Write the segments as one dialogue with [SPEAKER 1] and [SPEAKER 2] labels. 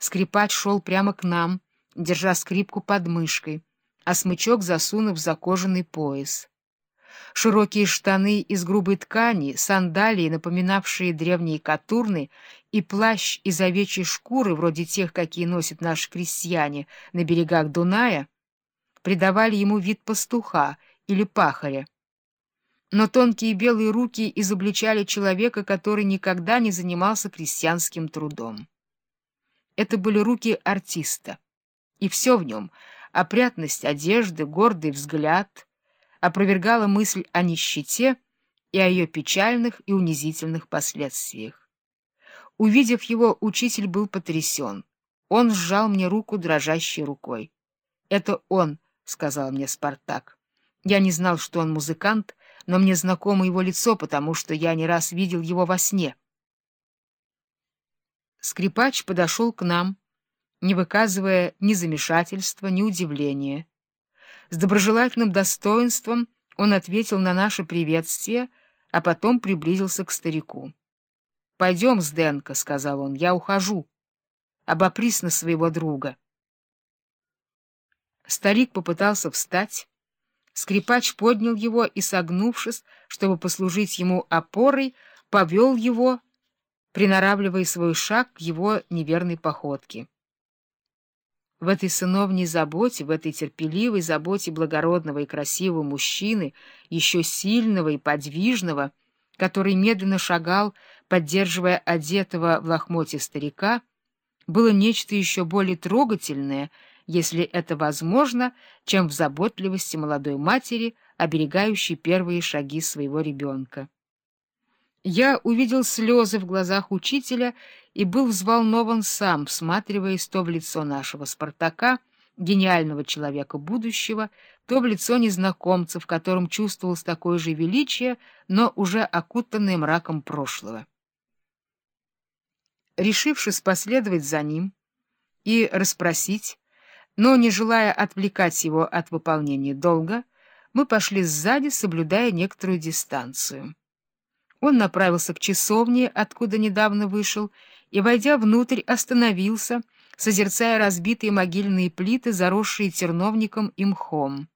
[SPEAKER 1] скрипач шел прямо к нам, держа скрипку под мышкой, а смычок засунув за кожаный пояс. Широкие штаны из грубой ткани, сандалии, напоминавшие древние катурны, и плащ из овечьей шкуры, вроде тех, какие носят наши крестьяне на берегах Дуная, придавали ему вид пастуха или пахаря. Но тонкие белые руки изобличали человека, который никогда не занимался крестьянским трудом. Это были руки артиста, и все в нем — опрятность одежды, гордый взгляд — опровергала мысль о нищете и о ее печальных и унизительных последствиях. Увидев его, учитель был потрясен. Он сжал мне руку дрожащей рукой. — Это он, — сказал мне Спартак. Я не знал, что он музыкант, но мне знакомо его лицо, потому что я не раз видел его во сне. Скрипач подошел к нам, не выказывая ни замешательства, ни удивления. С доброжелательным достоинством он ответил на наше приветствие, а потом приблизился к старику. — Пойдем, Сденко, — сказал он, — я ухожу. Обопрись на своего друга. Старик попытался встать. Скрипач поднял его и, согнувшись, чтобы послужить ему опорой, повел его, приноравливая свой шаг к его неверной походке. В этой сыновней заботе, в этой терпеливой заботе благородного и красивого мужчины, еще сильного и подвижного, который медленно шагал, поддерживая одетого в лохмоте старика, было нечто еще более трогательное, если это возможно, чем в заботливости молодой матери, оберегающей первые шаги своего ребенка. Я увидел слезы в глазах учителя и был взволнован сам, всматриваясь то в лицо нашего Спартака, гениального человека будущего, то в лицо незнакомца, в котором чувствовалось такое же величие, но уже окутанное мраком прошлого. Решившись последовать за ним и расспросить, но не желая отвлекать его от выполнения долга, мы пошли сзади, соблюдая некоторую дистанцию. Он направился к часовне, откуда недавно вышел, и, войдя внутрь, остановился, созерцая разбитые могильные плиты, заросшие терновником и мхом.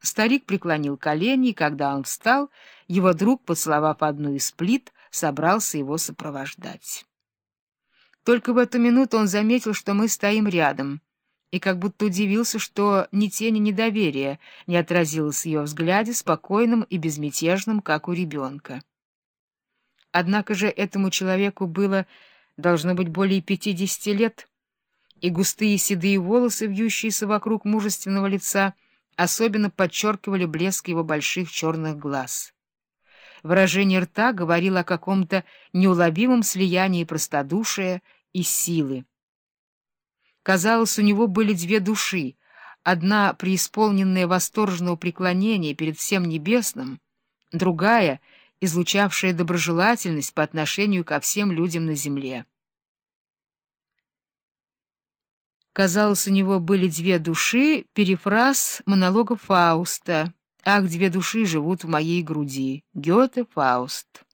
[SPEAKER 1] Старик преклонил колени, и когда он встал, его друг, поцеловав одну из плит, собрался его сопровождать. Только в эту минуту он заметил, что мы стоим рядом, и как будто удивился, что ни тени недоверия не отразилось в ее взгляде, спокойным и безмятежным, как у ребенка. Однако же этому человеку было, должно быть, более пятидесяти лет, и густые седые волосы, вьющиеся вокруг мужественного лица, особенно подчеркивали блеск его больших черных глаз. Выражение рта говорило о каком-то неуловимом слиянии простодушия и силы. Казалось, у него были две души, одна преисполненная восторженного преклонения перед всем небесным, другая — излучавшая доброжелательность по отношению ко всем людям на земле. Казалось, у него были две души, перефраз монолога Фауста. «Ах, две души живут в моей груди» Гёте, Фауст.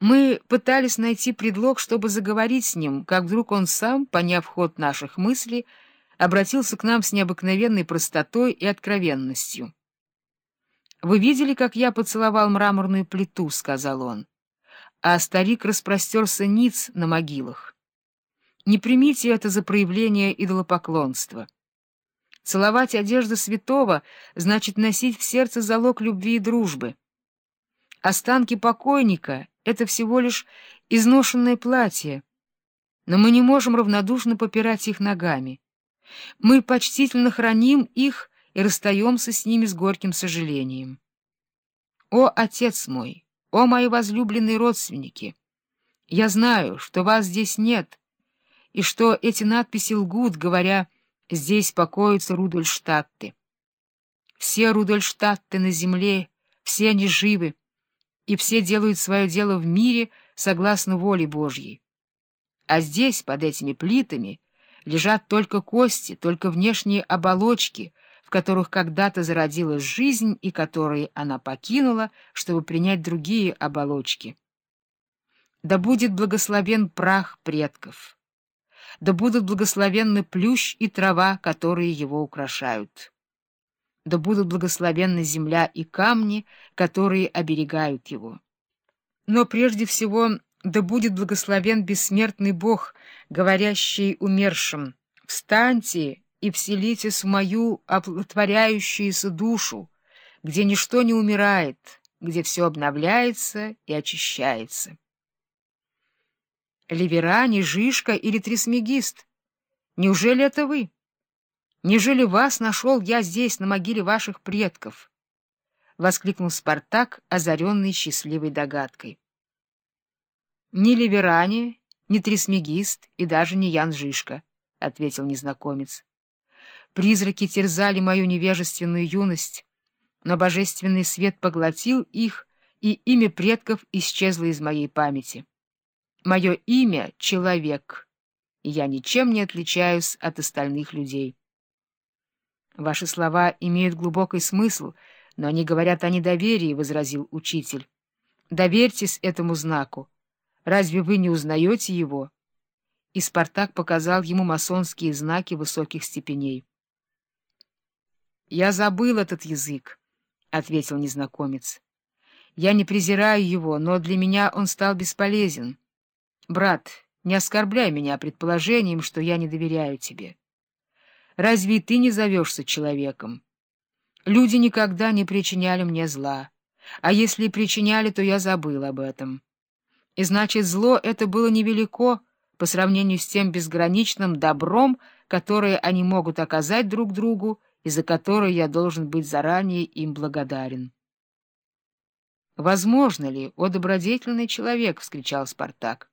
[SPEAKER 1] Мы пытались найти предлог, чтобы заговорить с ним, как вдруг он сам, поняв ход наших мыслей, обратился к нам с необыкновенной простотой и откровенностью. «Вы видели, как я поцеловал мраморную плиту?» — сказал он. А старик распростерся ниц на могилах. Не примите это за проявление идолопоклонства. Целовать одежду святого значит носить в сердце залог любви и дружбы. Останки покойника — это всего лишь изношенное платье, но мы не можем равнодушно попирать их ногами. Мы почтительно храним их и расстаемся с ними с горьким сожалением. О, отец мой, о, мои возлюбленные родственники! Я знаю, что вас здесь нет, и что эти надписи лгут, говоря, здесь покоятся Рудольштадты. Все Рудольштадты на земле, все они живы, и все делают свое дело в мире согласно воле Божьей. А здесь, под этими плитами, лежат только кости, только внешние оболочки — в которых когда-то зародилась жизнь и которые она покинула, чтобы принять другие оболочки. Да будет благословен прах предков, да будут благословенны плющ и трава, которые его украшают, да будут благословенны земля и камни, которые оберегают его. Но прежде всего да будет благословен бессмертный Бог, говорящий умершим, «Встаньте и вселитесь в мою оплодотворяющуюся душу, где ничто не умирает, где все обновляется и очищается». Ливерани, Жишка или Трисмегист? Неужели это вы? Неужели вас нашел я здесь, на могиле ваших предков? — воскликнул Спартак, озаренный счастливой догадкой. Ни Ливерани, ни Трисмегист и даже не Ян Жишка, — ответил незнакомец. Призраки терзали мою невежественную юность, но божественный свет поглотил их, и имя предков исчезло из моей памяти. Мое имя — Человек, и я ничем не отличаюсь от остальных людей. Ваши слова имеют глубокий смысл, но они говорят о недоверии, — возразил учитель. Доверьтесь этому знаку. Разве вы не узнаете его? И Спартак показал ему масонские знаки высоких степеней. — Я забыл этот язык, — ответил незнакомец. — Я не презираю его, но для меня он стал бесполезен. Брат, не оскорбляй меня предположением, что я не доверяю тебе. Разве ты не зовешься человеком? Люди никогда не причиняли мне зла, а если причиняли, то я забыл об этом. И значит, зло это было невелико по сравнению с тем безграничным добром, которое они могут оказать друг другу и за которое я должен быть заранее им благодарен. «Возможно ли, о добродетельный человек!» — вскричал Спартак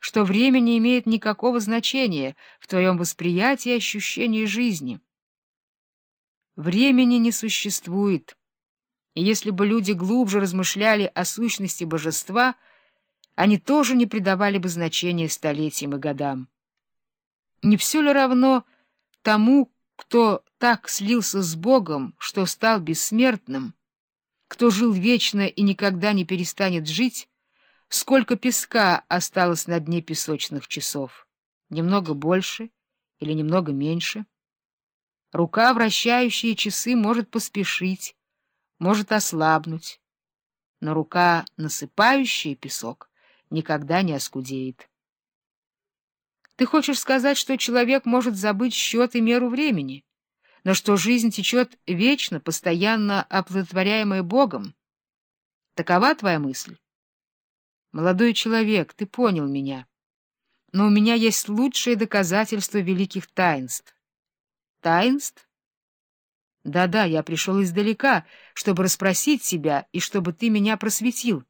[SPEAKER 1] что время не имеет никакого значения в твоем восприятии и ощущении жизни. Времени не существует, и если бы люди глубже размышляли о сущности божества, они тоже не придавали бы значения столетиям и годам. Не все ли равно тому, кто так слился с Богом, что стал бессмертным, кто жил вечно и никогда не перестанет жить, Сколько песка осталось на дне песочных часов? Немного больше или немного меньше? Рука, вращающая часы, может поспешить, может ослабнуть, но рука, насыпающая песок, никогда не оскудеет. Ты хочешь сказать, что человек может забыть счет и меру времени, но что жизнь течет вечно, постоянно оплодотворяемая Богом? Такова твоя мысль? Молодой человек, ты понял меня. Но у меня есть лучшее доказательство великих таинств. Таинств? Да-да, я пришел издалека, чтобы расспросить тебя и чтобы ты меня просветил.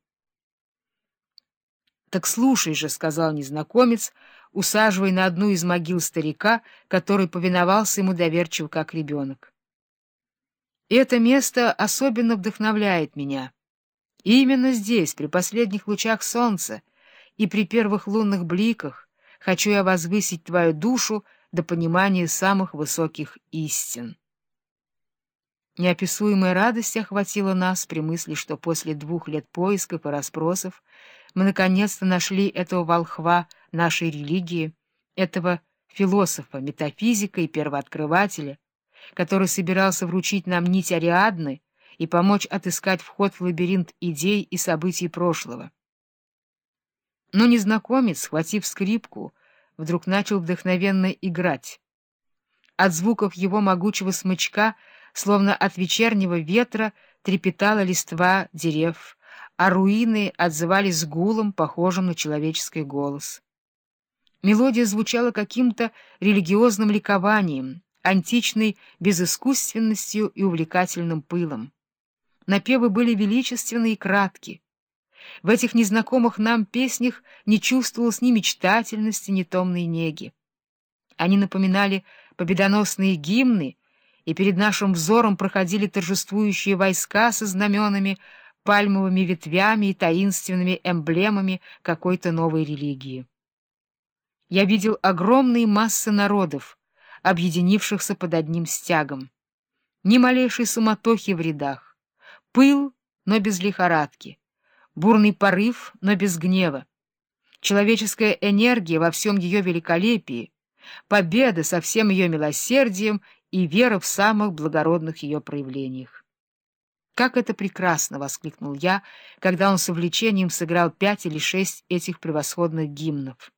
[SPEAKER 1] Так слушай же, — сказал незнакомец, усаживая на одну из могил старика, который повиновался ему доверчиво, как ребенок. Это место особенно вдохновляет меня. И именно здесь, при последних лучах солнца и при первых лунных бликах, хочу я возвысить твою душу до понимания самых высоких истин. Неописуемая радость охватила нас при мысли, что после двух лет поисков и расспросов мы наконец-то нашли этого волхва нашей религии, этого философа, метафизика и первооткрывателя, который собирался вручить нам нить Ариадны, и помочь отыскать вход в лабиринт идей и событий прошлого. Но незнакомец, схватив скрипку, вдруг начал вдохновенно играть. От звуков его могучего смычка, словно от вечернего ветра, трепетала листва дерев, а руины отзывались гулом, похожим на человеческий голос. Мелодия звучала каким-то религиозным ликованием, античной безыскусственностью и увлекательным пылом. Напевы были величественны и кратки. В этих незнакомых нам песнях не чувствовалось ни мечтательности, ни томной неги. Они напоминали победоносные гимны, и перед нашим взором проходили торжествующие войска со знаменами, пальмовыми ветвями и таинственными эмблемами какой-то новой религии. Я видел огромные массы народов, объединившихся под одним стягом. Ни малейшей суматохи в рядах Пыл, но без лихорадки, бурный порыв, но без гнева. человеческая энергия во всем ее великолепии, победа со всем ее милосердием и вера в самых благородных ее проявлениях. «Как это прекрасно!» — воскликнул я, когда он с увлечением сыграл пять или шесть этих превосходных гимнов.